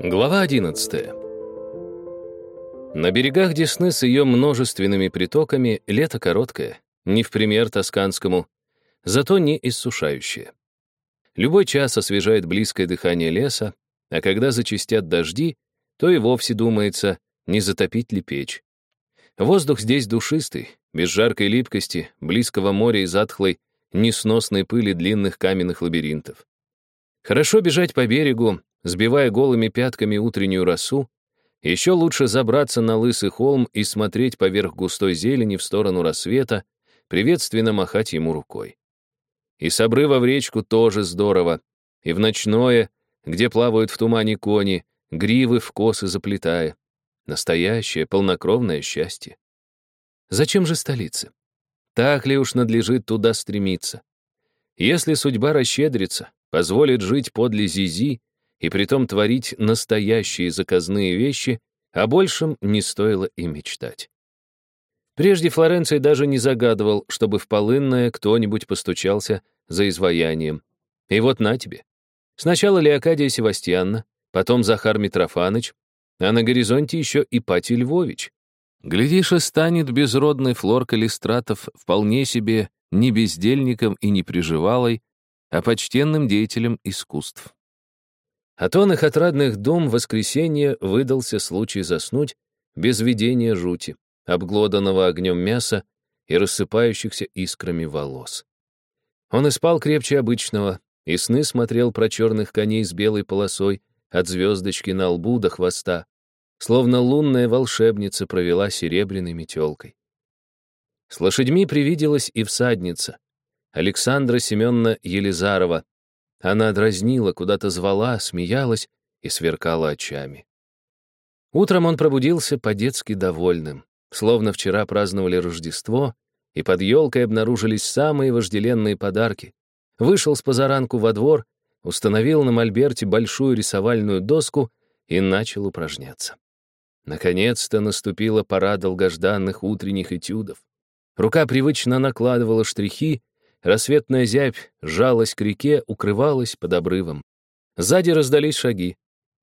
Глава 11. На берегах Десны с ее множественными притоками лето короткое, не в пример тосканскому, зато не иссушающее. Любой час освежает близкое дыхание леса, а когда зачистят дожди, то и вовсе думается, не затопить ли печь. Воздух здесь душистый, без жаркой липкости, близкого моря и затхлой, несносной пыли длинных каменных лабиринтов. Хорошо бежать по берегу, сбивая голыми пятками утреннюю росу, еще лучше забраться на лысый холм и смотреть поверх густой зелени в сторону рассвета, приветственно махать ему рукой. И с обрыва в речку тоже здорово, и в ночное, где плавают в тумане кони, гривы в косы заплетая. Настоящее, полнокровное счастье. Зачем же столица? Так ли уж надлежит туда стремиться? Если судьба расщедрится, позволит жить подле Зизи, и притом творить настоящие заказные вещи, о большем не стоило и мечтать. Прежде Флоренций даже не загадывал, чтобы в Полынное кто-нибудь постучался за изваянием. И вот на тебе. Сначала Леокадия Севастьянна, потом Захар Митрофаныч, а на горизонте еще и Пати Львович. Глядишь, и станет безродный Флор Калистратов вполне себе не бездельником и не приживалой, а почтенным деятелем искусств. От он их отрадных дом в воскресенье выдался случай заснуть без видения жути, обглоданного огнем мяса и рассыпающихся искрами волос. Он и спал крепче обычного, и сны смотрел про черных коней с белой полосой от звездочки на лбу до хвоста, словно лунная волшебница провела серебряной метелкой. С лошадьми привиделась и всадница, Александра Семеновна Елизарова, она дразнила, куда-то звала, смеялась и сверкала очами. Утром он пробудился по-детски довольным, словно вчера праздновали Рождество, и под елкой обнаружились самые вожделенные подарки. Вышел с позаранку во двор, установил на мольберте большую рисовальную доску и начал упражняться. Наконец-то наступила пора долгожданных утренних этюдов. Рука привычно накладывала штрихи, Рассветная зябь жалась к реке, укрывалась под обрывом. Сзади раздались шаги.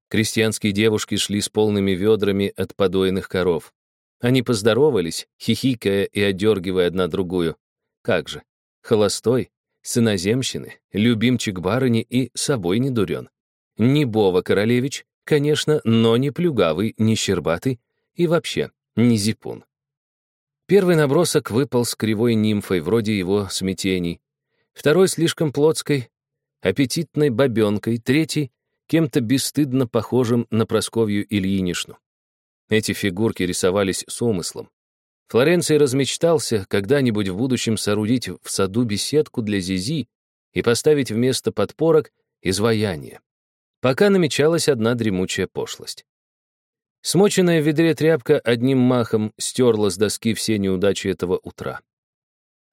Крестьянские девушки шли с полными ведрами от подоенных коров. Они поздоровались, хихикая и одергивая одна другую. Как же, холостой, сыноземщины, любимчик барыни и собой не дурен. Не Бова Королевич, конечно, но не плюгавый, не щербатый и вообще не зипун. Первый набросок выпал с кривой нимфой, вроде его смятений. Второй слишком плотской, аппетитной бабенкой. Третий — кем-то бесстыдно похожим на Просковью Ильинишну. Эти фигурки рисовались с умыслом. Флоренций размечтался когда-нибудь в будущем соорудить в саду беседку для Зизи и поставить вместо подпорок изваяние. Пока намечалась одна дремучая пошлость. Смоченная в ведре тряпка одним махом стерла с доски все неудачи этого утра.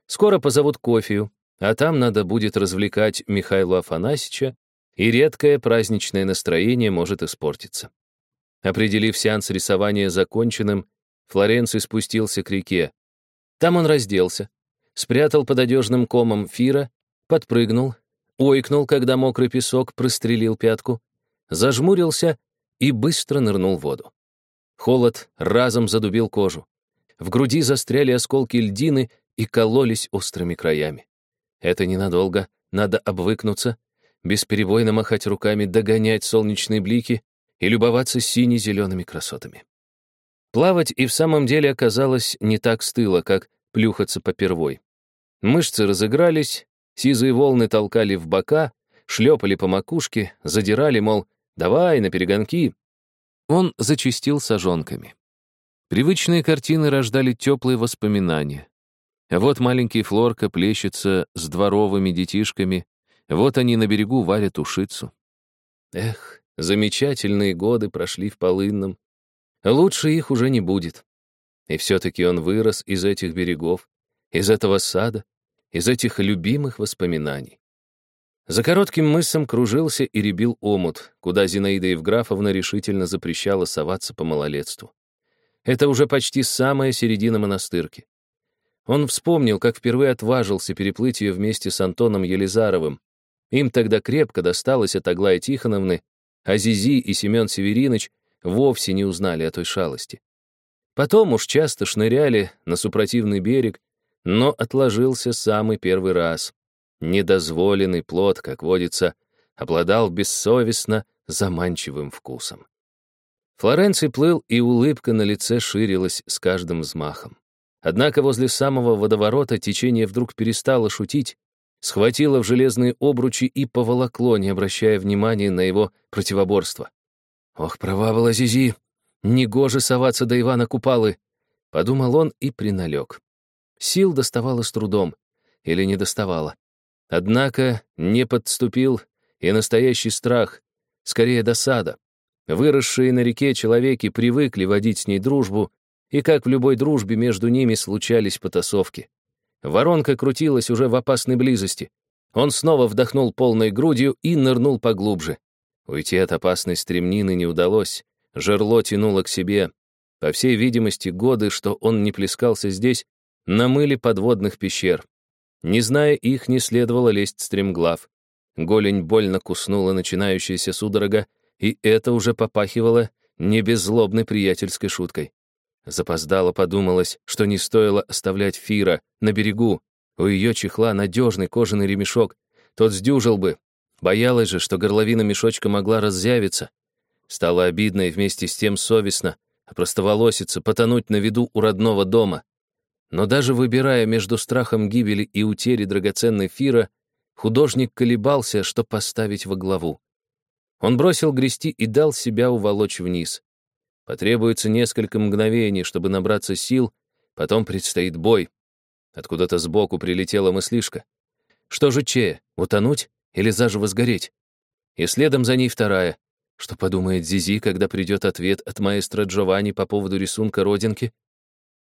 Скоро позовут кофею, а там надо будет развлекать Михаила Афанасьевича, и редкое праздничное настроение может испортиться. Определив сеанс рисования законченным, Флоренций спустился к реке. Там он разделся, спрятал под одежным комом Фира, подпрыгнул, ойкнул, когда мокрый песок прострелил пятку, зажмурился и быстро нырнул в воду. Холод разом задубил кожу. В груди застряли осколки льдины и кололись острыми краями. Это ненадолго, надо обвыкнуться, бесперебойно махать руками, догонять солнечные блики и любоваться сине-зелеными красотами. Плавать и в самом деле оказалось не так стыло, как плюхаться по первой. Мышцы разыгрались, сизые волны толкали в бока, шлепали по макушке, задирали, мол, давай, на перегонки. Он зачистил сажонками. Привычные картины рождали теплые воспоминания. Вот маленький Флорка плещется с дворовыми детишками, вот они на берегу варят ушицу. Эх, замечательные годы прошли в Полынном. Лучше их уже не будет. И все-таки он вырос из этих берегов, из этого сада, из этих любимых воспоминаний. За коротким мысом кружился и ребил омут, куда Зинаида Евграфовна решительно запрещала соваться по малолетству. Это уже почти самая середина монастырки. Он вспомнил, как впервые отважился переплыть ее вместе с Антоном Елизаровым. Им тогда крепко досталось от Аглаи Тихоновны, а Зизи и Семен Севериныч вовсе не узнали о той шалости. Потом уж часто шныряли на супротивный берег, но отложился самый первый раз. Недозволенный плод, как водится, обладал бессовестно заманчивым вкусом. Флоренций плыл, и улыбка на лице ширилась с каждым взмахом. Однако возле самого водоворота течение вдруг перестало шутить, схватило в железные обручи и поволокло, не обращая внимания на его противоборство. «Ох, права была Зизи! Негоже соваться до Ивана Купалы!» — подумал он и приналег. Сил доставало с трудом. Или не доставало. Однако не подступил и настоящий страх, скорее досада. Выросшие на реке человеки привыкли водить с ней дружбу, и как в любой дружбе между ними случались потасовки. Воронка крутилась уже в опасной близости. Он снова вдохнул полной грудью и нырнул поглубже. Уйти от опасной стремнины не удалось. Жерло тянуло к себе. По всей видимости, годы, что он не плескался здесь, намыли подводных пещер. Не зная их, не следовало лезть стремглав. Голень больно куснула начинающаяся судорога, и это уже попахивало не беззлобной приятельской шуткой. Запоздало подумалось, что не стоило оставлять Фира на берегу. У ее чехла надежный кожаный ремешок. Тот сдюжил бы. Боялась же, что горловина мешочка могла разъявиться. Стало обидно и вместе с тем совестно, а простоволоситься, потонуть на виду у родного дома. Но даже выбирая между страхом гибели и утери драгоценной Фира, художник колебался, что поставить во главу. Он бросил грести и дал себя уволочь вниз. Потребуется несколько мгновений, чтобы набраться сил, потом предстоит бой. Откуда-то сбоку прилетела мыслишка. Что же Че, утонуть или заживо сгореть? И следом за ней вторая. Что подумает Зизи, когда придет ответ от маэстро Джованни по поводу рисунка родинки?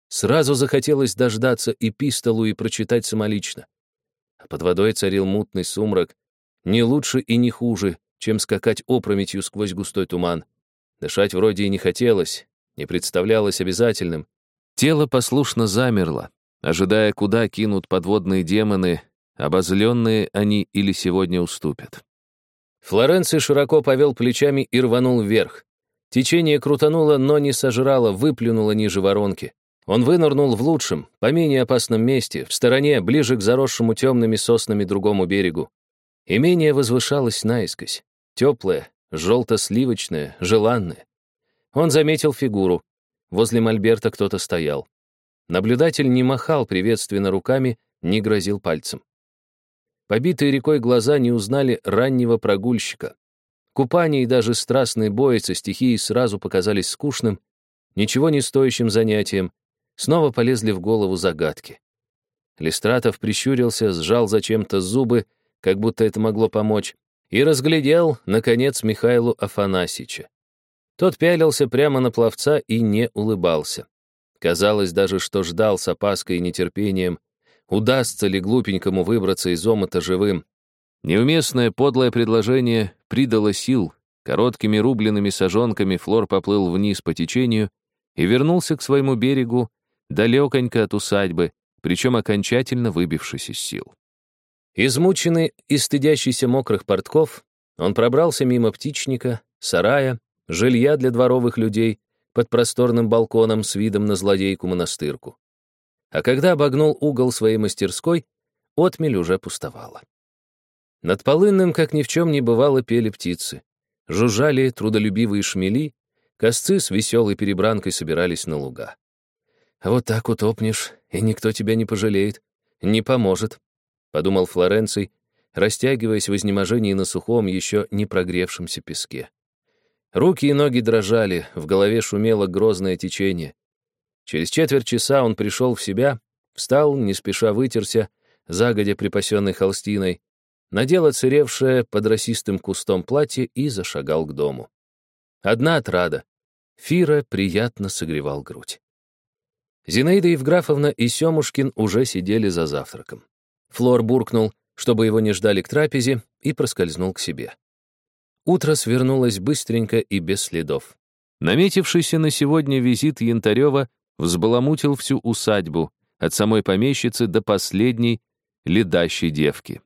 Сразу захотелось дождаться эпистолу и прочитать самолично. А под водой царил мутный сумрак, не лучше и не хуже, чем скакать опрометью сквозь густой туман. Дышать вроде и не хотелось, не представлялось обязательным. Тело послушно замерло, ожидая, куда кинут подводные демоны, обозленные они или сегодня уступят. Флоренций широко повел плечами и рванул вверх. Течение крутануло, но не сожрало, выплюнуло ниже воронки. Он вынырнул в лучшем, по менее опасном месте, в стороне, ближе к заросшему темными соснами другому берегу. Имение возвышалось наискось, теплое, желто-сливочное, желанное. Он заметил фигуру. Возле мольберта кто-то стоял. Наблюдатель не махал приветственно руками, не грозил пальцем. Побитые рекой глаза не узнали раннего прогульщика. Купание и даже страстные бои со стихией сразу показались скучным, ничего не стоящим занятием, снова полезли в голову загадки. Листратов прищурился, сжал зачем-то зубы, как будто это могло помочь, и разглядел, наконец, Михаилу Афанасича. Тот пялился прямо на пловца и не улыбался. Казалось даже, что ждал с опаской и нетерпением, удастся ли глупенькому выбраться из омута живым. Неуместное подлое предложение придало сил. Короткими рубленными сажонками Флор поплыл вниз по течению и вернулся к своему берегу, далеконько от усадьбы, причем окончательно выбившись из сил. Измученный и стыдящийся мокрых портков, он пробрался мимо птичника, сарая, жилья для дворовых людей под просторным балконом с видом на злодейку-монастырку. А когда обогнул угол своей мастерской, отмель уже пустовала. Над полынным, как ни в чем не бывало, пели птицы. Жужжали трудолюбивые шмели, косцы с веселой перебранкой собирались на луга. Вот так утопнешь, и никто тебя не пожалеет, не поможет, подумал Флоренций, растягиваясь в изнеможении на сухом, еще не прогревшемся песке. Руки и ноги дрожали, в голове шумело грозное течение. Через четверть часа он пришел в себя, встал, не спеша вытерся, загодя припасенной холстиной, надел оцаревшее под росистым кустом платье и зашагал к дому. Одна отрада. Фира приятно согревал грудь. Зинаида Евграфовна и Семушкин уже сидели за завтраком. Флор буркнул, чтобы его не ждали к трапезе, и проскользнул к себе. Утро свернулось быстренько и без следов. Наметившийся на сегодня визит Янтарева взбаламутил всю усадьбу, от самой помещицы до последней ледащей девки.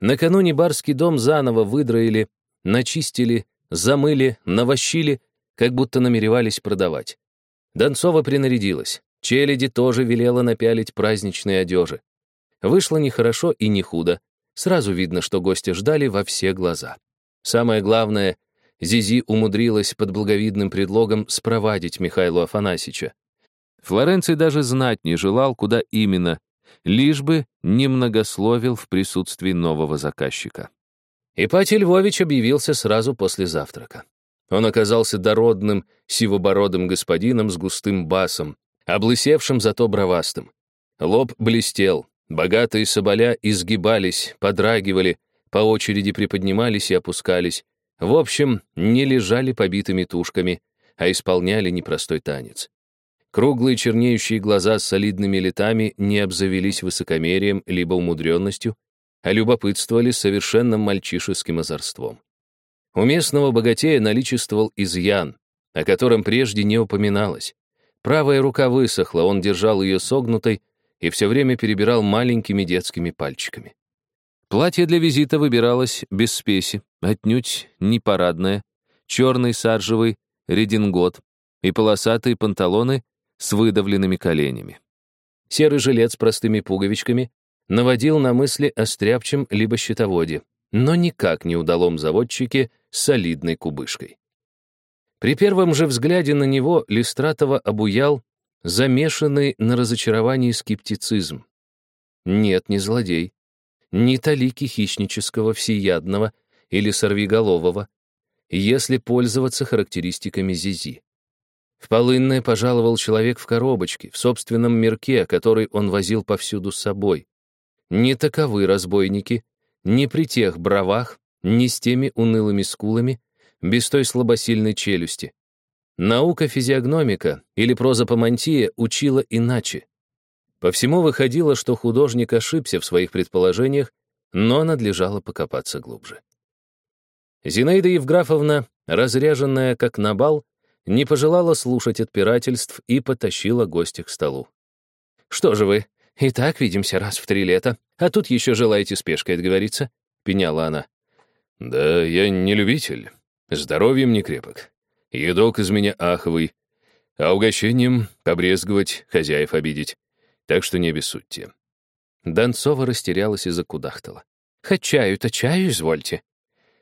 Накануне барский дом заново выдроили, начистили, замыли, навощили, как будто намеревались продавать. Донцова принарядилась. Челяди тоже велела напялить праздничные одежи. Вышло нехорошо и не худо. Сразу видно, что гости ждали во все глаза. Самое главное, Зизи умудрилась под благовидным предлогом спровадить Михаила Афанасьича. Флоренций даже знать не желал, куда именно, лишь бы не многословил в присутствии нового заказчика. Ипатий Львович объявился сразу после завтрака. Он оказался дородным, сивобородым господином с густым басом, облысевшим зато бровастым. Лоб блестел, богатые соболя изгибались, подрагивали, по очереди приподнимались и опускались. В общем, не лежали побитыми тушками, а исполняли непростой танец. Круглые чернеющие глаза с солидными летами не обзавелись высокомерием либо умудренностью, а любопытствовали совершенно мальчишеским озорством. У местного богатея наличествовал изъян, о котором прежде не упоминалось. Правая рука высохла, он держал ее согнутой и все время перебирал маленькими детскими пальчиками. Платье для визита выбиралось без спеси, отнюдь не парадное, черный саржевый редингот и полосатые панталоны с выдавленными коленями. Серый жилет с простыми пуговичками наводил на мысли о стряпчем либо щитоводе, но никак не удалом заводчике с солидной кубышкой. При первом же взгляде на него Листратова обуял замешанный на разочаровании скептицизм. Нет, не злодей, не талики хищнического, всеядного или сорвиголового, если пользоваться характеристиками Зизи. В Полынное пожаловал человек в коробочке, в собственном мирке, который он возил повсюду с собой. Не таковы разбойники, не при тех бровах, не с теми унылыми скулами, без той слабосильной челюсти. Наука физиогномика или прозапомантия учила иначе. По всему выходило, что художник ошибся в своих предположениях, но надлежало покопаться глубже. Зинаида Евграфовна, разряженная как на бал, не пожелала слушать отпирательств и потащила гостя к столу. «Что же вы, и так видимся раз в три лета, а тут еще желаете спешкой отговориться?» — пеняла она. «Да я не любитель. Здоровьем не крепок. Едок из меня аховый. А угощением побрезговать, хозяев обидеть. Так что не обессудьте». Донцова растерялась и закудахтала. «Хоть чаю-то чаю извольте».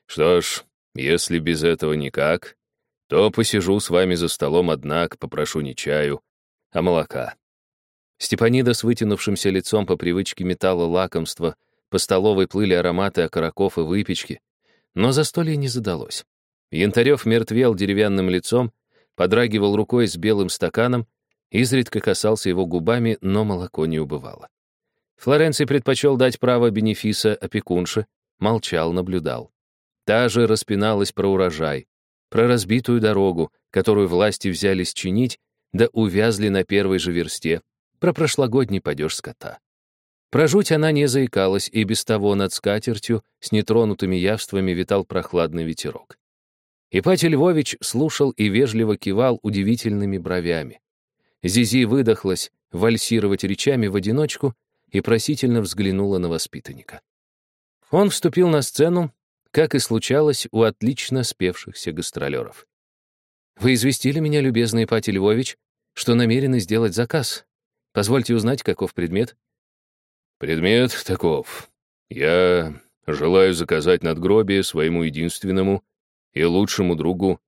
«Что ж, если без этого никак, то посижу с вами за столом, однако попрошу не чаю, а молока». Степанида с вытянувшимся лицом по привычке металла лакомства, по столовой плыли ароматы окороков и выпечки, но застолье не задалось. Янтарев мертвел деревянным лицом, подрагивал рукой с белым стаканом, изредка касался его губами, но молоко не убывало. Флоренций предпочел дать право бенефиса опекунше, молчал, наблюдал. Та же распиналась про урожай, про разбитую дорогу, которую власти взялись чинить, да увязли на первой же версте, про прошлогодний падеж скота. Про жуть она не заикалась, и без того над скатертью с нетронутыми явствами витал прохладный ветерок. Ипатий Львович слушал и вежливо кивал удивительными бровями. Зизи выдохлась вальсировать речами в одиночку и просительно взглянула на воспитанника. Он вступил на сцену, как и случалось у отлично спевшихся гастролеров. «Вы известили меня, любезный Ипатий Львович, что намерены сделать заказ. Позвольте узнать, каков предмет?» «Предмет таков. Я желаю заказать надгробие своему единственному и лучшему другу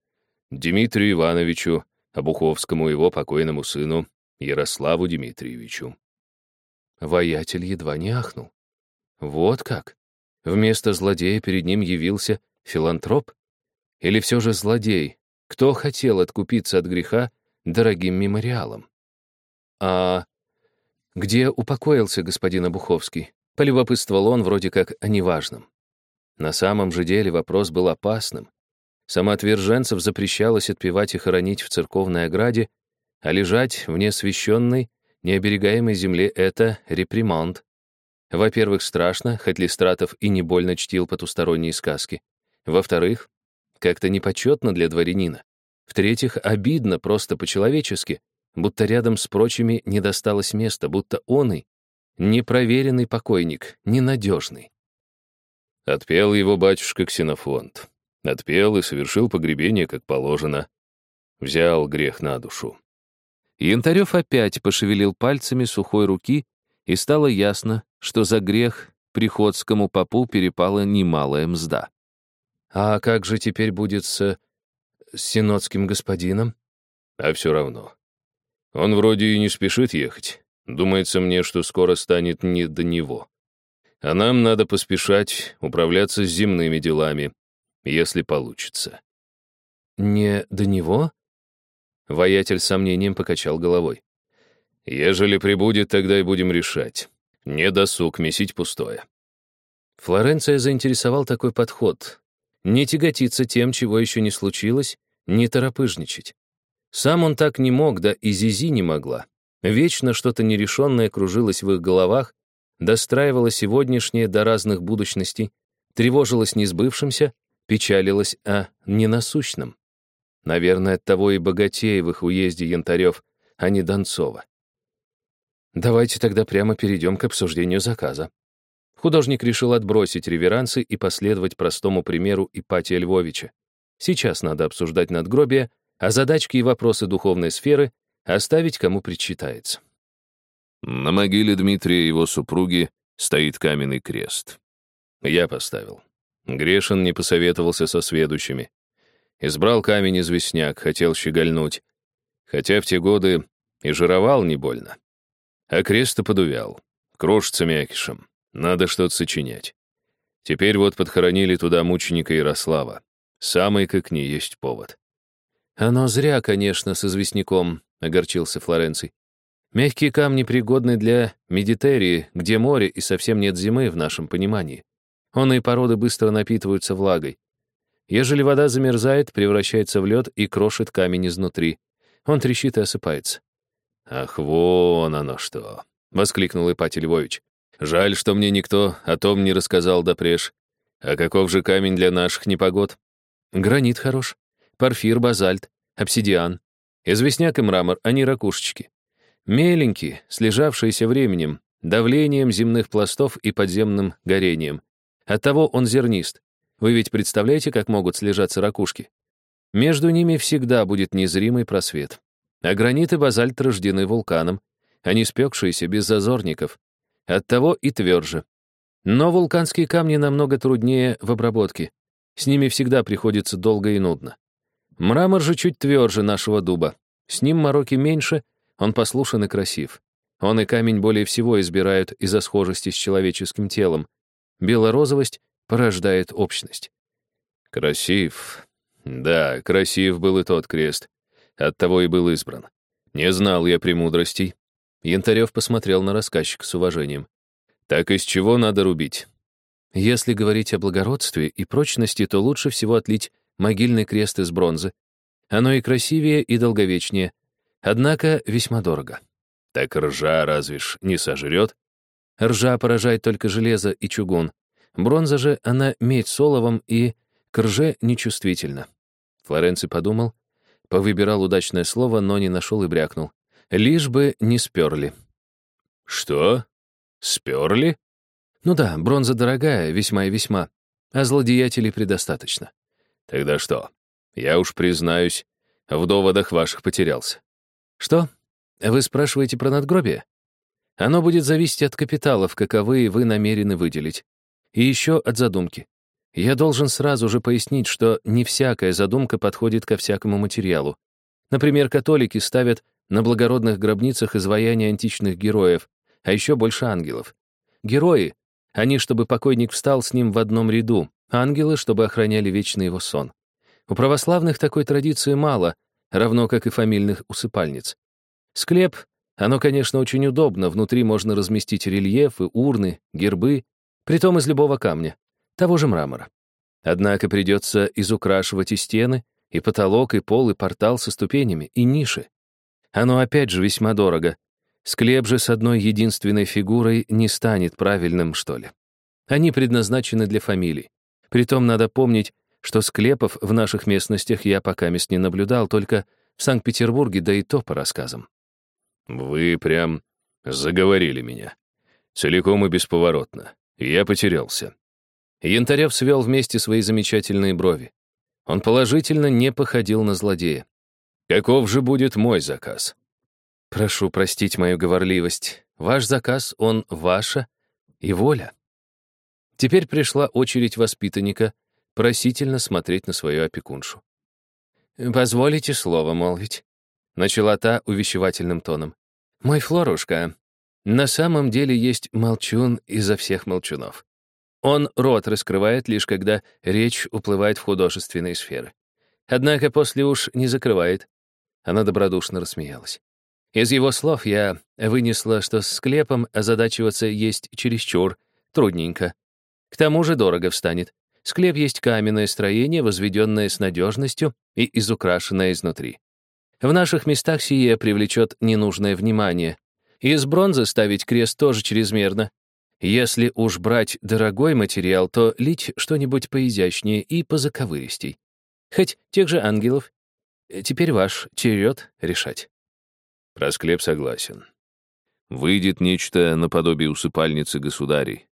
Дмитрию Ивановичу, Обуховскому его покойному сыну Ярославу Дмитриевичу». Воятель едва не ахнул. «Вот как? Вместо злодея перед ним явился филантроп? Или все же злодей, кто хотел откупиться от греха дорогим мемориалом? А где упокоился господин Обуховский? Полюбопытствовал он вроде как о неважном. На самом же деле вопрос был опасным. Самоотверженцев запрещалось отпевать и хоронить в церковной ограде, а лежать в несвященной, необерегаемой земле — это реприманд. Во-первых, страшно, хоть Листратов и не больно чтил потусторонние сказки. Во-вторых, как-то непочетно для дворянина. В-третьих, обидно просто по-человечески, будто рядом с прочими не досталось места, будто он и непроверенный покойник, ненадежный. Отпел его батюшка Ксенофонт. Отпел и совершил погребение, как положено. Взял грех на душу. Янтарев опять пошевелил пальцами сухой руки, и стало ясно, что за грех приходскому попу перепала немалая мзда. «А как же теперь будет с... с синодским господином?» «А все равно. Он вроде и не спешит ехать. Думается мне, что скоро станет не до него. А нам надо поспешать управляться с земными делами, если получится». «Не до него?» Воятель с сомнением покачал головой. «Ежели прибудет, тогда и будем решать. Не досуг месить пустое». Флоренция заинтересовал такой подход. Не тяготиться тем, чего еще не случилось, не торопыжничать. Сам он так не мог, да и Зизи не могла. Вечно что-то нерешенное кружилось в их головах, достраивало сегодняшнее до разных будущностей, тревожилось несбывшимся, печалилось о ненасущном. Наверное, от того и богатей в их уезде Янтарев, а не Донцова. Давайте тогда прямо перейдем к обсуждению заказа. Художник решил отбросить реверансы и последовать простому примеру Ипатия Львовича. Сейчас надо обсуждать надгробие, а задачки и вопросы духовной сферы оставить кому причитается. На могиле Дмитрия и его супруги стоит каменный крест. Я поставил. Грешин не посоветовался со сведущими. Избрал камень известняк, хотел щегольнуть. Хотя в те годы и жировал не больно. А крест-то подувял. Крошится мякишем. Надо что-то сочинять. Теперь вот подхоронили туда мученика Ярослава. Самый как не есть повод. «Оно зря, конечно, с известняком», — огорчился Флоренций. «Мягкие камни пригодны для медитерии, где море и совсем нет зимы в нашем понимании. Он и породы быстро напитываются влагой. Ежели вода замерзает, превращается в лед и крошит камень изнутри. Он трещит и осыпается. «Ах, вон оно что!» — воскликнул Ипатий Львович. «Жаль, что мне никто о том не рассказал допреж. А каков же камень для наших непогод?» «Гранит хорош. Порфир, базальт, обсидиан. Известняк и мрамор, они ракушечки. Меленькие, слежавшиеся временем, давлением земных пластов и подземным горением. Оттого он зернист. Вы ведь представляете, как могут слежаться ракушки? Между ними всегда будет незримый просвет. А гранит и базальт рождены вулканом, они спекшиеся без зазорников. Оттого и тверже. Но вулканские камни намного труднее в обработке. С ними всегда приходится долго и нудно. Мрамор же чуть тверже нашего дуба. С ним мороки меньше, он послушен и красив. Он и камень более всего избирают из-за схожести с человеческим телом. Белорозовость порождает общность. Красив. Да, красив был и тот крест. Оттого и был избран. Не знал я премудростей. Янтарев посмотрел на рассказчика с уважением. Так из чего надо рубить? Если говорить о благородстве и прочности, то лучше всего отлить могильный крест из бронзы. Оно и красивее, и долговечнее. Однако весьма дорого. Так ржа разве ж не сожрет? Ржа поражает только железо и чугун. Бронза же, она медь с оловом и к рже нечувствительна. Флоренций подумал, повыбирал удачное слово, но не нашел и брякнул. Лишь бы не сперли. Что? Сперли? Ну да, бронза дорогая, весьма и весьма. А злодеятелей предостаточно. Тогда что? Я уж признаюсь, в доводах ваших потерялся. Что? Вы спрашиваете про надгробие? Оно будет зависеть от капиталов, каковые вы намерены выделить. И еще от задумки. Я должен сразу же пояснить, что не всякая задумка подходит ко всякому материалу. Например, католики ставят на благородных гробницах изваяния античных героев, а еще больше ангелов. Герои, они, чтобы покойник встал с ним в одном ряду, ангелы, чтобы охраняли вечный его сон. У православных такой традиции мало, равно как и фамильных усыпальниц. Склеп, оно, конечно, очень удобно, внутри можно разместить рельефы, урны, гербы, притом из любого камня, того же мрамора. Однако придется изукрашивать и стены, и потолок, и пол, и портал со ступенями, и ниши. Оно опять же весьма дорого. Склеп же с одной единственной фигурой не станет правильным, что ли. Они предназначены для фамилий. Притом надо помнить, что склепов в наших местностях я пока мест не наблюдал, только в Санкт-Петербурге, да и то по рассказам. Вы прям заговорили меня. Целиком и бесповоротно. Я потерялся. Янтарев свел вместе свои замечательные брови. Он положительно не походил на злодея. Каков же будет мой заказ? Прошу простить мою говорливость. Ваш заказ, он ваша и воля. Теперь пришла очередь воспитанника просительно смотреть на свою опекуншу. «Позволите слово молвить», — начала та увещевательным тоном. «Мой Флорушка, на самом деле есть молчун изо всех молчунов. Он рот раскрывает лишь когда речь уплывает в художественные сферы. Однако после уж не закрывает. Она добродушно рассмеялась. Из его слов я вынесла, что с склепом озадачиваться есть чересчур, трудненько. К тому же дорого встанет. Склеп есть каменное строение, возведенное с надежностью и изукрашенное изнутри. В наших местах сие привлечет ненужное внимание. Из бронзы ставить крест тоже чрезмерно. Если уж брать дорогой материал, то лить что-нибудь поизящнее и позаковыристей. Хоть тех же ангелов. Теперь ваш черед решать. Про склеп согласен. Выйдет нечто наподобие усыпальницы государей.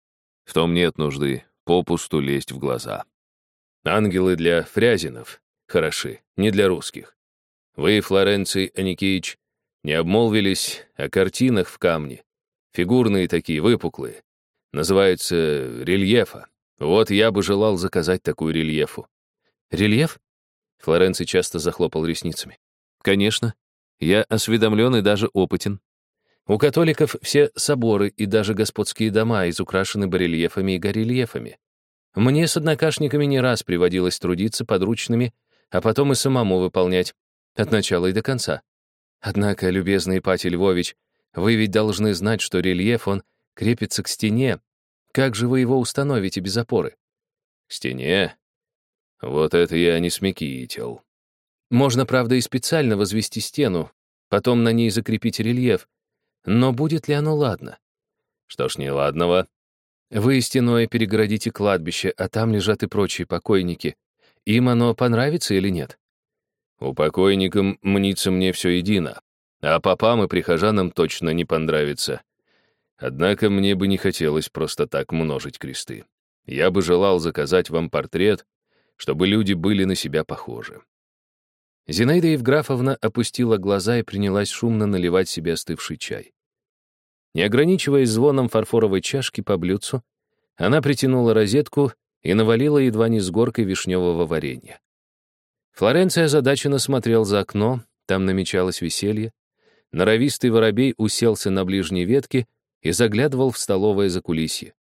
В том нет нужды попусту лезть в глаза. Ангелы для фрязинов хороши, не для русских. Вы, Флоренций Аникеич, не обмолвились о картинах в камне. Фигурные такие, выпуклые. Называются рельефа. Вот я бы желал заказать такую рельефу. Рельеф? Флоренций часто захлопал ресницами. Конечно. Я осведомлен и даже опытен. У католиков все соборы и даже господские дома изукрашены барельефами и горельефами. Мне с однокашниками не раз приводилось трудиться подручными, а потом и самому выполнять, от начала и до конца. Однако, любезный Ипатий Львович, вы ведь должны знать, что рельеф, он крепится к стене. Как же вы его установите без опоры? К стене? Вот это я не смекитил. Можно, правда, и специально возвести стену, потом на ней закрепить рельеф. Но будет ли оно ладно? Что ж неладного? Вы стеной перегородите кладбище, а там лежат и прочие покойники. Им оно понравится или нет? У покойникам мнится мне все едино, а попам и прихожанам точно не понравится. Однако мне бы не хотелось просто так множить кресты. Я бы желал заказать вам портрет, чтобы люди были на себя похожи. Зинаида Евграфовна опустила глаза и принялась шумно наливать себе остывший чай. Не ограничиваясь звоном фарфоровой чашки по блюдцу, она притянула розетку и навалила едва не с горкой вишневого варенья. Флоренция озадаченно смотрел за окно, там намечалось веселье. Норовистый воробей уселся на ближней ветке и заглядывал в столовое закулисье.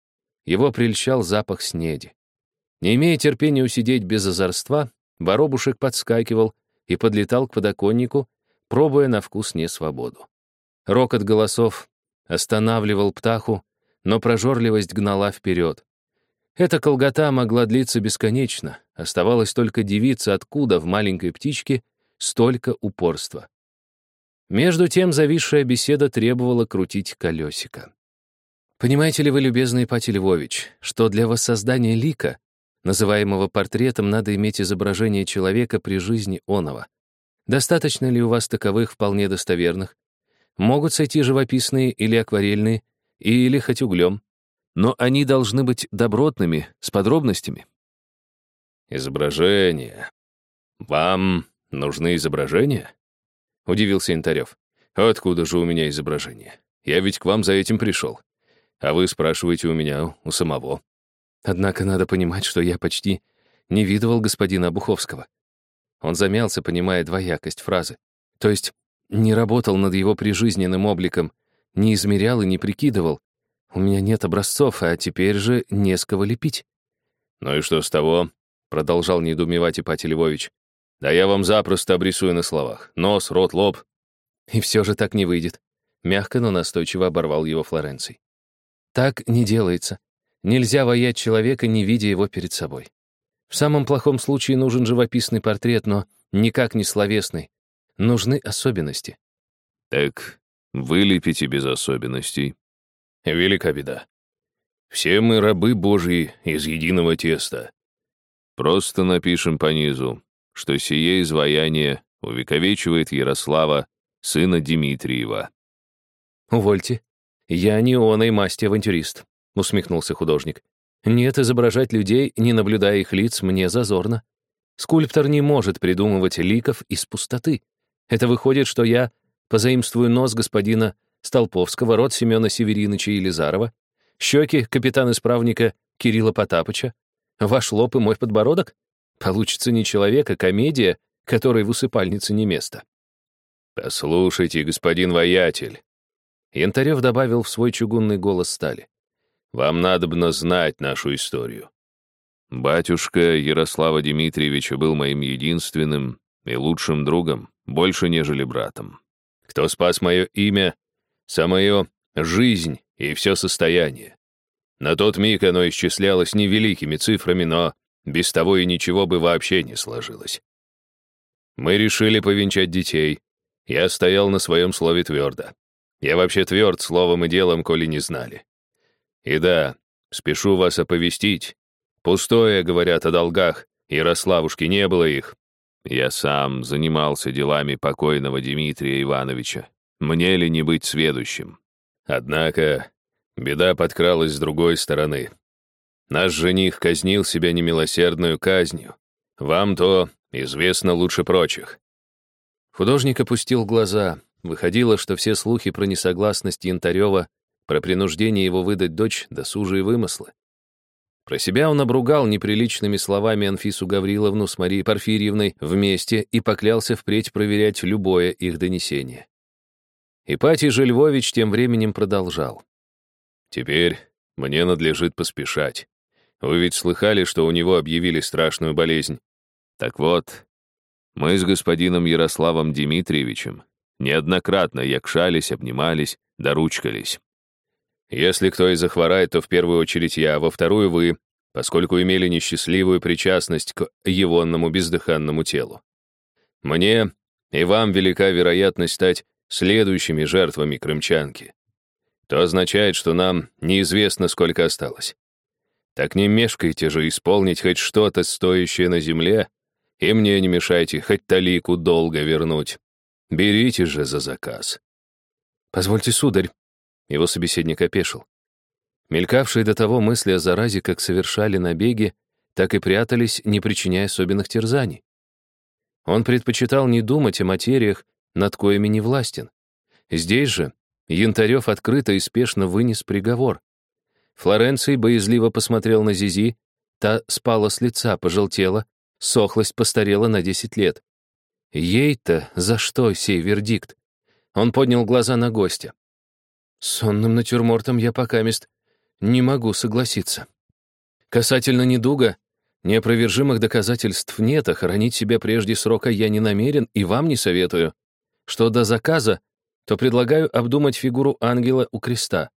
Его прельщал запах снеди. Не имея терпения усидеть без озорства, воробушек подскакивал и подлетал к подоконнику, пробуя на вкус несвободу. Рокот голосов останавливал птаху, но прожорливость гнала вперед. Эта колгота могла длиться бесконечно, оставалось только дивиться, откуда в маленькой птичке столько упорства. Между тем зависшая беседа требовала крутить колесико. Понимаете ли вы, любезный Ипатий Львович, что для воссоздания лика, называемого портретом, надо иметь изображение человека при жизни оного? Достаточно ли у вас таковых вполне достоверных? Могут сойти живописные или акварельные, или хоть углем, но они должны быть добротными, с подробностями. Изображения. Вам нужны изображения? — удивился Янтарев. «Откуда же у меня изображение? Я ведь к вам за этим пришел. А вы спрашиваете у меня, у самого». Однако надо понимать, что я почти не видывал господина Обуховского. Он замялся, понимая двоякость фразы. То есть не работал над его прижизненным обликом, не измерял и не прикидывал. У меня нет образцов, а теперь же не с кого лепить. «Ну и что с того?» — продолжал недоумевать Ипатий Львович. Да я вам запросто обрисую на словах. Нос, рот, лоб. И все же так не выйдет. Мягко, но настойчиво оборвал его Флоренций. Так не делается. Нельзя воять человека, не видя его перед собой. В самом плохом случае нужен живописный портрет, но никак не словесный. Нужны особенности. Так вылепите без особенностей. Велика беда. Все мы рабы Божьи из единого теста. Просто напишем по низу что сие изваяние увековечивает Ярослава, сына Дмитриева. «Увольте. Я не оной масти авантюрист», — усмехнулся художник. «Нет, изображать людей, не наблюдая их лиц, мне зазорно. Скульптор не может придумывать ликов из пустоты. Это выходит, что я позаимствую нос господина Столповского, рот Семена Севериныча Елизарова, щеки капитана-исправника Кирилла Потапыча, ваш лоб и мой подбородок? Получится не человек, а комедия, которой в усыпальнице не место. «Послушайте, господин воятель», — Янтарев добавил в свой чугунный голос стали. «Вам надобно знать нашу историю. Батюшка Ярослава Дмитриевича был моим единственным и лучшим другом, больше, нежели братом. Кто спас мое имя, самую жизнь и все состояние. На тот миг оно исчислялось невеликими цифрами, но без того и ничего бы вообще не сложилось. Мы решили повенчать детей. Я стоял на своем слове твердо. Я вообще тверд словом и делом, коли не знали. И да, спешу вас оповестить. Пустое, говорят о долгах, Ярославушки не было их. Я сам занимался делами покойного Дмитрия Ивановича. Мне ли не быть сведущим? Однако беда подкралась с другой стороны. Наш жених казнил себя немилосердную казнью. Вам то известно лучше прочих. Художник опустил глаза. Выходило, что все слухи про несогласность Янтарева, про принуждение его выдать дочь, досужие вымыслы. Про себя он обругал неприличными словами Анфису Гавриловну с Марией Порфирьевной вместе и поклялся впредь проверять любое их донесение. Ипатий же Львович тем временем продолжал. «Теперь мне надлежит поспешать. Вы ведь слыхали, что у него объявили страшную болезнь? Так вот, мы с господином Ярославом Дмитриевичем неоднократно якшались, обнимались, доручкались. Если кто и захворает, то в первую очередь я, а во вторую вы, поскольку имели несчастливую причастность к егонному бездыханному телу. Мне и вам велика вероятность стать следующими жертвами крымчанки. То означает, что нам неизвестно, сколько осталось. Так не мешкайте же исполнить хоть что-то стоящее на земле, и мне не мешайте хоть талику долго вернуть. Берите же за заказ. Позвольте, сударь, его собеседник опешил. Мелькавшие до того мысли о заразе как совершали набеги, так и прятались, не причиняя особенных терзаний. Он предпочитал не думать о материях, над коими не властен. Здесь же Янтарев открыто и спешно вынес приговор. Флоренций боязливо посмотрел на Зизи, та спала с лица, пожелтела, сохлость постарела на десять лет. Ей-то за что сей вердикт? Он поднял глаза на гостя. Сонным натюрмортом я пока мест не могу согласиться. Касательно недуга, неопровержимых доказательств нет, а хоронить себя прежде срока я не намерен и вам не советую. Что до заказа, то предлагаю обдумать фигуру ангела у креста.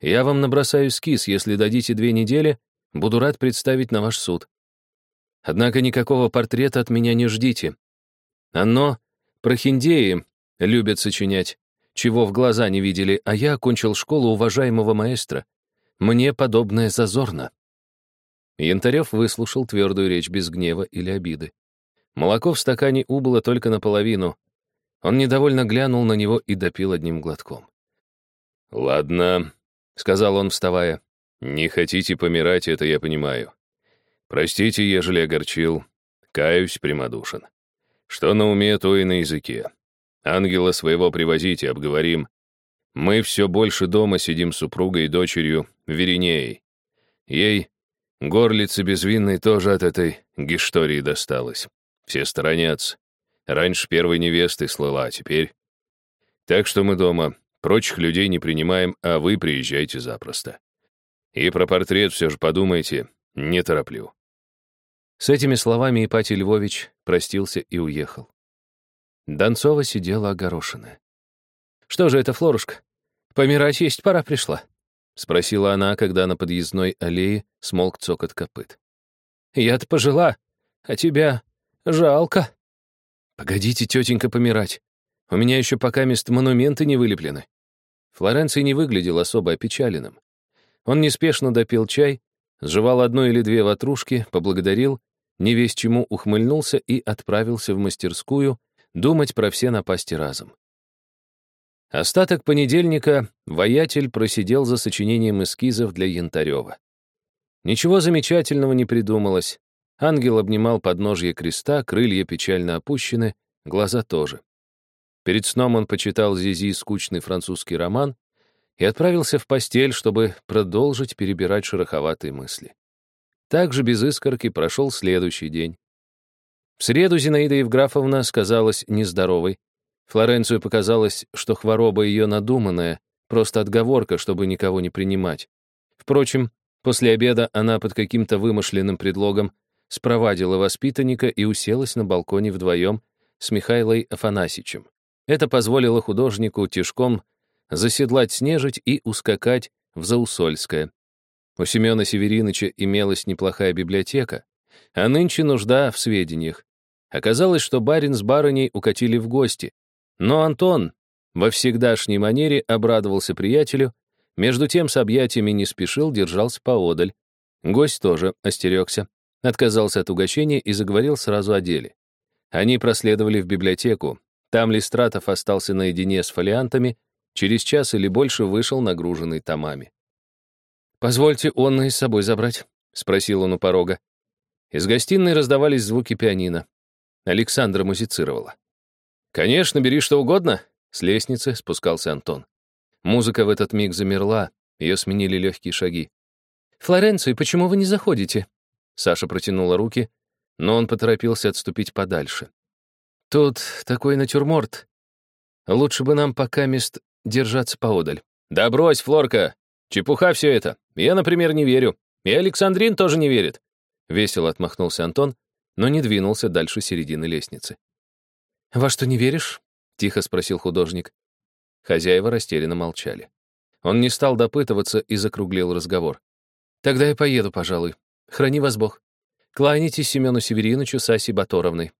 Я вам набросаю эскиз, если дадите две недели, буду рад представить на ваш суд. Однако никакого портрета от меня не ждите. Оно, прохиндеи, любят сочинять чего в глаза не видели, а я окончил школу уважаемого маэстро. Мне подобное зазорно». Янтарев выслушал твердую речь без гнева или обиды. Молоко в стакане убыло только наполовину. Он недовольно глянул на него и допил одним глотком. «Ладно», — сказал он, вставая. «Не хотите помирать, это я понимаю. Простите, ежели огорчил. Каюсь, прямодушен. Что на уме, то и на языке. Ангела своего привозите, обговорим. Мы все больше дома сидим с супругой и дочерью Веринеей. Ей, горлице безвинной, тоже от этой гештории досталось. Все сторонятся. Раньше первой невесты слыла, а теперь... Так что мы дома, прочих людей не принимаем, а вы приезжайте запросто. И про портрет все же подумайте, не тороплю. С этими словами Ипатий Львович простился и уехал. Донцова сидела огорошенная. «Что же это, Флорушка? Помирать есть пора пришла?» — спросила она, когда на подъездной аллее смолк цокот копыт. «Я-то пожила, а тебя жалко». «Погодите, тетенька, помирать. У меня еще пока мест монументы не вылеплены». Флоренций не выглядел особо опечаленным. Он неспешно допил чай, сживал одну или две ватрушки, поблагодарил, не весь чему ухмыльнулся и отправился в мастерскую, думать про все напасти разом. Остаток понедельника воятель просидел за сочинением эскизов для Янтарева. Ничего замечательного не придумалось. Ангел обнимал подножье креста, крылья печально опущены, глаза тоже. Перед сном он почитал Зизи скучный французский роман и отправился в постель, чтобы продолжить перебирать шероховатые мысли. Также без искорки прошел следующий день. В среду Зинаида Евграфовна сказалась нездоровой. Флоренцию показалось, что хвороба ее надуманная, просто отговорка, чтобы никого не принимать. Впрочем, после обеда она под каким-то вымышленным предлогом спровадила воспитанника и уселась на балконе вдвоем с Михайлой Афанасичем. Это позволило художнику тишком заседлать снежить и ускакать в Заусольское. У Семена Севериныча имелась неплохая библиотека, а нынче нужда в сведениях. Оказалось, что барин с барыней укатили в гости. Но Антон во всегдашней манере обрадовался приятелю, между тем с объятиями не спешил, держался поодаль. Гость тоже остерегся, отказался от угощения и заговорил сразу о деле. Они проследовали в библиотеку, там Листратов остался наедине с фолиантами, через час или больше вышел нагруженный томами. «Позвольте онные с собой забрать», — спросил он у порога. Из гостиной раздавались звуки пианино. Александра музицировала. «Конечно, бери что угодно», — с лестницы спускался Антон. Музыка в этот миг замерла, ее сменили легкие шаги. «Флоренций, почему вы не заходите?» Саша протянула руки, но он поторопился отступить подальше. Тут такой натюрморт. Лучше бы нам пока мест держаться поодаль. Да брось, Флорка! Чепуха все это. Я, например, не верю. И Александрин тоже не верит. Весело отмахнулся Антон, но не двинулся дальше середины лестницы. «Во что не веришь?» — тихо спросил художник. Хозяева растерянно молчали. Он не стал допытываться и закруглил разговор. «Тогда я поеду, пожалуй. Храни вас Бог. Кланяйтесь Семену Севериновичу с Баторовной.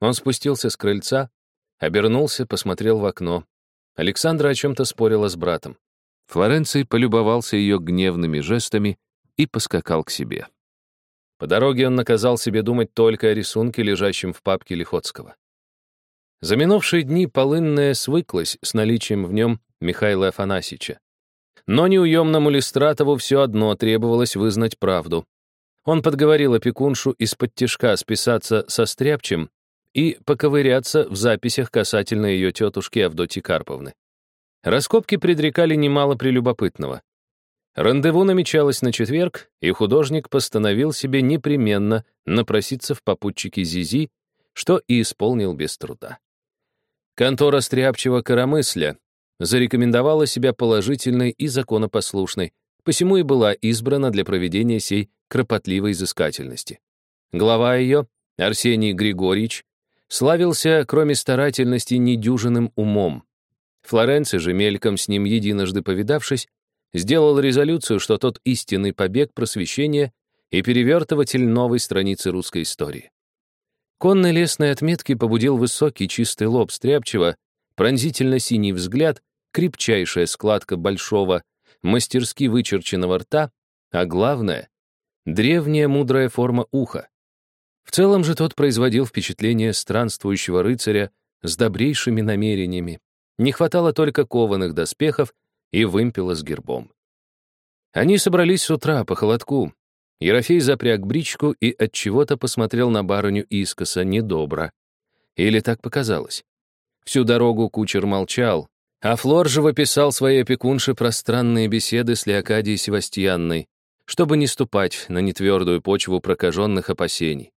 Он спустился с крыльца, обернулся, посмотрел в окно. Александра о чем-то спорила с братом. Флоренций полюбовался ее гневными жестами и поскакал к себе. По дороге он наказал себе думать только о рисунке, лежащем в папке Лихотского. За минувшие дни Полынная свыклась с наличием в нем Михаила Афанасьича. Но неуемному Листратову все одно требовалось вызнать правду. Он подговорил опекуншу из-под тишка списаться со Стряпчем и поковыряться в записях касательно ее тетушки Авдотьи Карповны. Раскопки предрекали немало прелюбопытного. Рандеву намечалось на четверг, и художник постановил себе непременно напроситься в попутчики Зизи, что и исполнил без труда. Контора стряпчего коромысля зарекомендовала себя положительной и законопослушной, посему и была избрана для проведения сей кропотливой изыскательности. Глава ее, Арсений Григорьевич, славился, кроме старательности, недюжинным умом. Флоренций же, мельком с ним единожды повидавшись, сделал резолюцию, что тот истинный побег просвещения и перевертыватель новой страницы русской истории. Конной лесной отметки побудил высокий чистый лоб стряпчего, пронзительно-синий взгляд, крепчайшая складка большого, мастерски вычерченного рта, а главное — древняя мудрая форма уха. В целом же тот производил впечатление странствующего рыцаря с добрейшими намерениями. Не хватало только кованых доспехов и вымпела с гербом. Они собрались с утра по холодку. Ерофей запряг бричку и от чего-то посмотрел на барыню искоса недобро. Или так показалось. Всю дорогу кучер молчал, а Флор живописал своей опекунше пространные беседы с Леокадией Севастьянной, чтобы не ступать на нетвердую почву прокаженных опасений.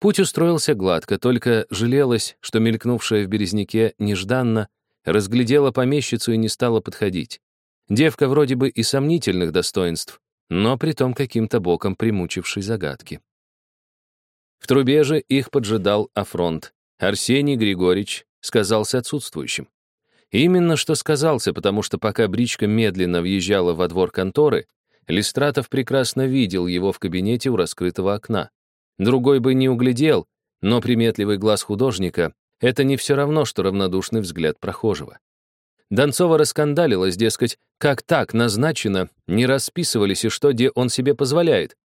Путь устроился гладко, только жалелось, что мелькнувшая в березняке нежданно разглядела помещицу и не стала подходить. Девка вроде бы и сомнительных достоинств, но притом каким-то боком примучившей загадки. В Трубеже их поджидал Афронт. Арсений Григорьевич сказался отсутствующим. Именно что сказался, потому что пока бричка медленно въезжала во двор конторы, Листратов прекрасно видел его в кабинете у раскрытого окна. Другой бы не углядел, но приметливый глаз художника — это не все равно, что равнодушный взгляд прохожего. Донцова раскандалилась, дескать, как так назначено, не расписывались и что, где он себе позволяет.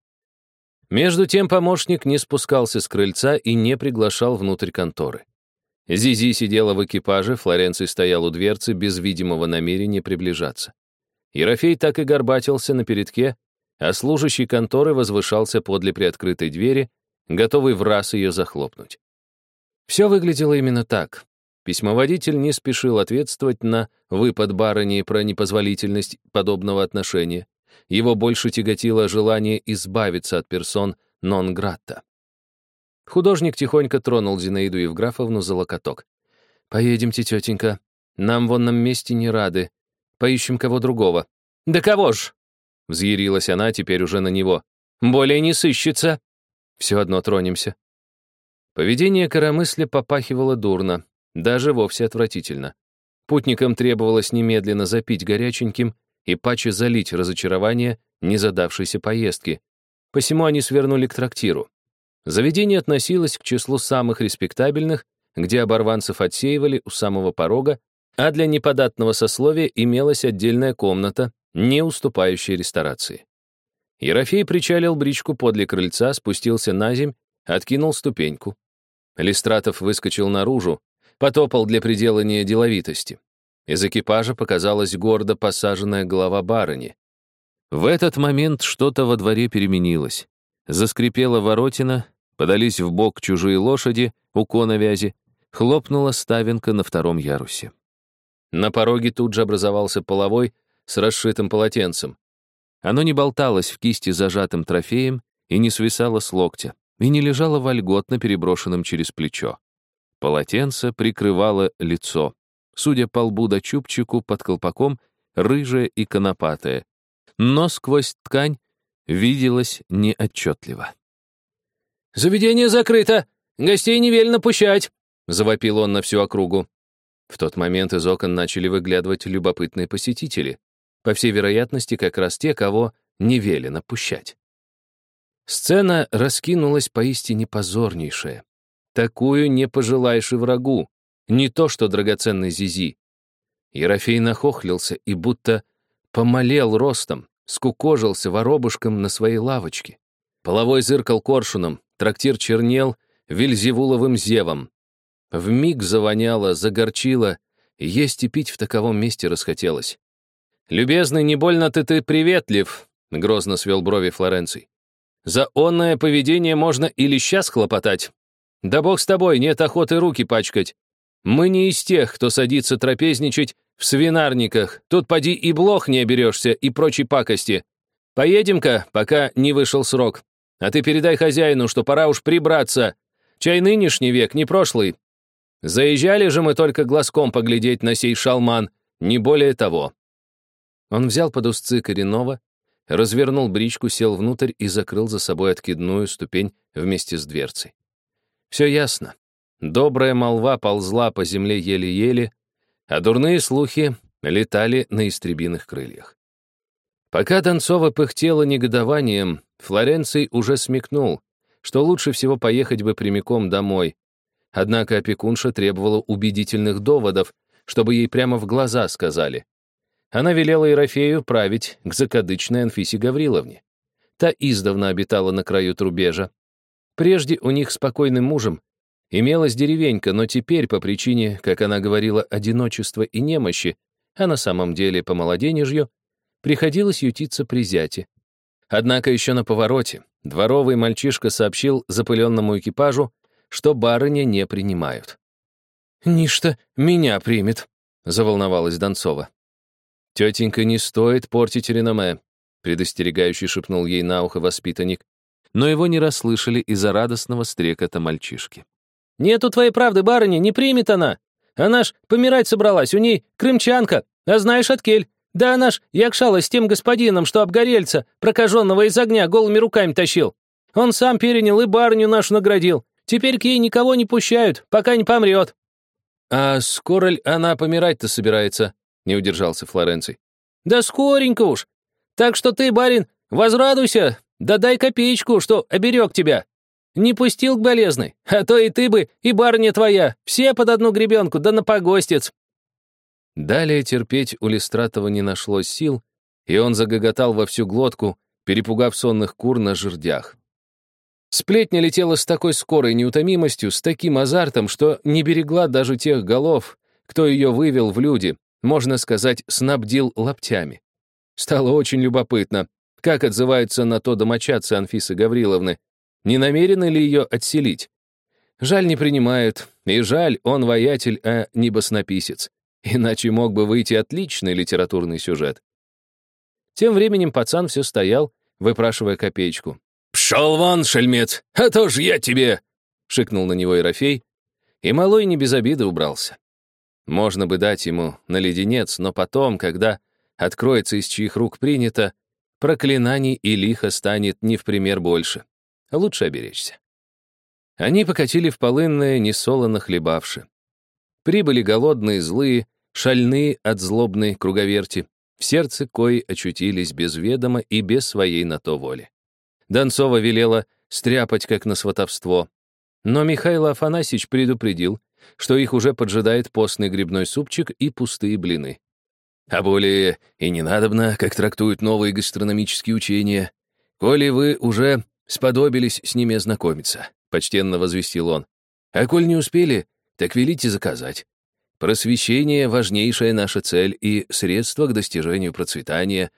Между тем помощник не спускался с крыльца и не приглашал внутрь конторы. Зизи сидела в экипаже, Флоренций стоял у дверцы без видимого намерения приближаться. Ерофей так и горбатился на передке, а служащий конторы возвышался подле приоткрытой двери, готовый в раз ее захлопнуть. Все выглядело именно так. Письмоводитель не спешил ответствовать на выпад барыни про непозволительность подобного отношения. Его больше тяготило желание избавиться от персон нон-гратта. Художник тихонько тронул Зинаиду Евграфовну за локоток. «Поедемте, тетенька. Нам в онном месте не рады. Поищем кого другого». «Да кого ж?» — взъярилась она теперь уже на него. «Более не сыщется». «Все одно тронемся». Поведение коромысля попахивало дурно, даже вовсе отвратительно. Путникам требовалось немедленно запить горяченьким и паче залить разочарование незадавшейся поездки. Посему они свернули к трактиру. Заведение относилось к числу самых респектабельных, где оборванцев отсеивали у самого порога, а для неподатного сословия имелась отдельная комната, не уступающая ресторации. Ерофей причалил бричку подле крыльца, спустился на земь, откинул ступеньку. Листратов выскочил наружу, потопал для приделания деловитости. Из экипажа показалась гордо посаженная голова барыни. В этот момент что-то во дворе переменилось. Заскрипела воротина, Подались в бок чужие лошади у коновязи, хлопнула ставенка на втором ярусе. На пороге тут же образовался половой с расшитым полотенцем. Оно не болталось в кисти зажатым трофеем и не свисало с локтя, и не лежало вольготно переброшенным через плечо. Полотенце прикрывало лицо. Судя по лбу да чубчику под колпаком, рыжее и конопатое. Но сквозь ткань виделось неотчетливо. «Заведение закрыто! Гостей не велено пущать!» — завопил он на всю округу. В тот момент из окон начали выглядывать любопытные посетители. По всей вероятности, как раз те, кого не велено пущать. Сцена раскинулась поистине позорнейшая. Такую не пожелаешь и врагу, не то что драгоценный Зизи. Ерофей нахохлился и будто помолел ростом, скукожился воробушком на своей лавочке. Половой зыркал коршуном, Трактир чернел вильзевуловым зевом. Вмиг завоняло, загорчило, есть и пить в таковом месте расхотелось. «Любезный, не больно ты ты приветлив», — грозно свел брови Флоренций. «За онное поведение можно или сейчас хлопотать. Да бог с тобой, нет охоты руки пачкать. Мы не из тех, кто садится трапезничать в свинарниках. Тут поди и блох не оберешься, и прочей пакости. Поедем-ка, пока не вышел срок. А ты передай хозяину, что пора уж прибраться. Чай нынешний век, не прошлый. Заезжали же мы только глазком поглядеть на сей шалман, не более того». Он взял под узцы коренного, развернул бричку, сел внутрь и закрыл за собой откидную ступень вместе с дверцей. Все ясно. Добрая молва ползла по земле еле-еле, а дурные слухи летали на истребиных крыльях. Пока Донцова пыхтела негодованием, Флоренций уже смекнул, что лучше всего поехать бы прямиком домой. Однако опекунша требовала убедительных доводов, чтобы ей прямо в глаза сказали. Она велела Ерофею править к закадычной Анфисе Гавриловне. Та издавна обитала на краю трубежа. Прежде у них с покойным мужем имелась деревенька, но теперь по причине, как она говорила, одиночества и немощи, а на самом деле по малоденежью, приходилось ютиться при зяте. Однако еще на повороте дворовый мальчишка сообщил запыленному экипажу, что барыня не принимают. «Ничто меня примет», — заволновалась Донцова. «Тетенька, не стоит портить реноме», — предостерегающий шепнул ей на ухо воспитанник, но его не расслышали из-за радостного стрекота мальчишки. «Нету твоей правды, барыня, не примет она. Она ж помирать собралась, у ней крымчанка, а знаешь, от кель. Да она ж якшала с тем господином, что обгорельца, прокаженного из огня, голыми руками тащил. Он сам перенял и барню нашу наградил. Теперь к ей никого не пущают, пока не помрет». «А скоро ли она помирать-то собирается?» — не удержался Флоренций. «Да скоренько уж. Так что ты, барин, возрадуйся, да дай копеечку, что оберег тебя. Не пустил к болезной, а то и ты бы, и барыня твоя, все под одну гребенку, да на погостец. Далее терпеть у Листратова не нашлось сил, и он загоготал во всю глотку, перепугав сонных кур на жердях. Сплетня летела с такой скорой неутомимостью, с таким азартом, что не берегла даже тех голов, кто ее вывел в люди, можно сказать, снабдил лаптями. Стало очень любопытно, Как отзываются на то домочадцы Анфисы Гавриловны? Не намерены ли ее отселить? Жаль, не принимают. И жаль, он воятель, а не баснописец. Иначе мог бы выйти отличный литературный сюжет. Тем временем пацан все стоял, выпрашивая копеечку. «Пшел вон, шельмец, а то ж я тебе!» — шикнул на него Ерофей, и малой не без обиды убрался. Можно бы дать ему на леденец, но потом, когда откроется, из чьих рук принято, проклинаний и лихо станет не в пример больше. Лучше оберечься. Они покатили в полынное, несолоно хлебавши. Прибыли голодные, злые, шальные от злобной круговерти. В сердце кои очутились без ведома и без своей на то воли. Донцова велела стряпать, как на сватовство. Но Михаил Афанасьевич предупредил, что их уже поджидает постный грибной супчик и пустые блины. А более и не надобно, как трактуют новые гастрономические учения, коли вы уже сподобились с ними ознакомиться, почтенно возвестил он. А коль не успели, так велите заказать. Просвещение — важнейшая наша цель и средство к достижению процветания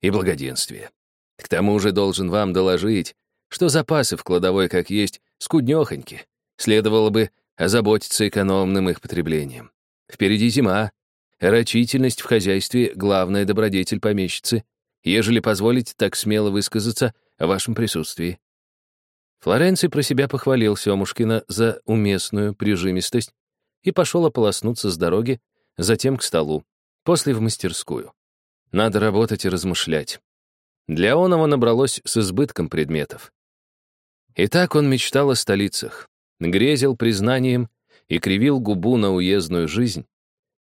и благоденствия. К тому же должен вам доложить, что запасы в кладовой, как есть, скуднёхоньки. Следовало бы озаботиться экономным их потреблением. Впереди зима. Рачительность в хозяйстве — главная добродетель помещицы, ежели позволите так смело высказаться о вашем присутствии. Флоренций про себя похвалил Семушкина за уместную прижимистость и пошел ополоснуться с дороги, затем к столу, после в мастерскую. Надо работать и размышлять. Для оного набралось с избытком предметов. И так он мечтал о столицах, грезил признанием и кривил губу на уездную жизнь.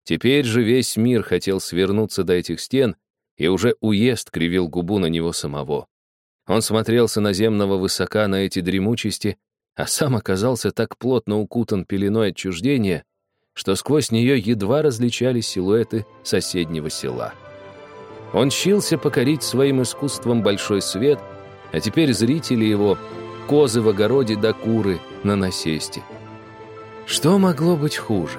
Теперь же весь мир хотел свернуться до этих стен, и уже уезд кривил губу на него самого. Он смотрел с наземного высока на эти дремучести, а сам оказался так плотно укутан пеленой отчуждения, что сквозь нее едва различались силуэты соседнего села. Он щился покорить своим искусством большой свет, а теперь зрители его — козы в огороде да куры на насесте. Что могло быть хуже?